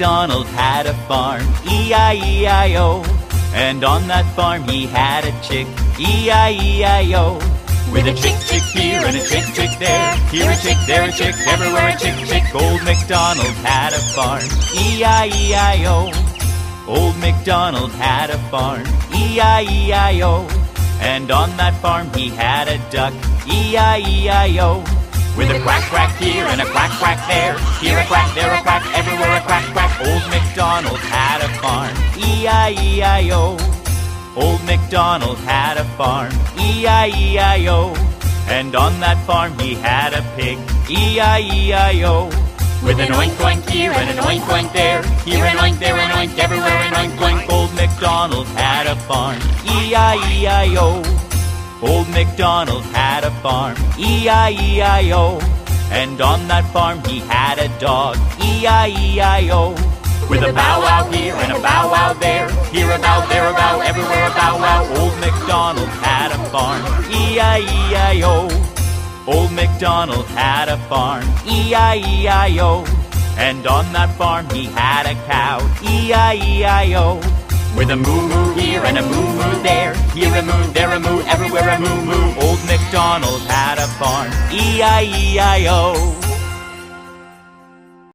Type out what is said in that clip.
MacDonald had a farm, E-I-E-I-O. And on that farm he had a chick, E-I-E-I-O. With a chick, chick here and a chick, chick there. Here a chick, there a chick, everywhere a chick, chick. Old MacDonald had a farm, E-I-E-I-O. Old MacDonald had a farm, E-I-E-I-O. And on that farm he had a duck, E-I-E-I-O. With a quack quack here and a quack quack there. Here a quack, there a quack, everywhere a quack quack. Old MacDonald had a farm, E-I-E-I-O. Old MacDonald had a farm, E-I-E-I-O. And on that farm he had a pig, E-I-E-I-O. With an oink oink here and an oink oink there. Here an oink, there an oink, everywhere an oink oink. Old MacDonald had a farm, E-I-E-I-O. Old MacDonald had a farm, E-I-E-I-O. And on that farm he had a dog, E-I-E-I-O. With a bow wow here and a bow wow there. Here a bow, there a bow, everywhere a bow wow. Old MacDonald had a farm, E-I-E-I-O. Old MacDonald had a farm, E-I-E-I-O. And on that farm he had a cow, E-I-E-I-O. With a moo moo here and a moo moo there. Here a moo, there a moo, everywhere a moo moo. Old MacDonald had a farm, E-I-E-I-O.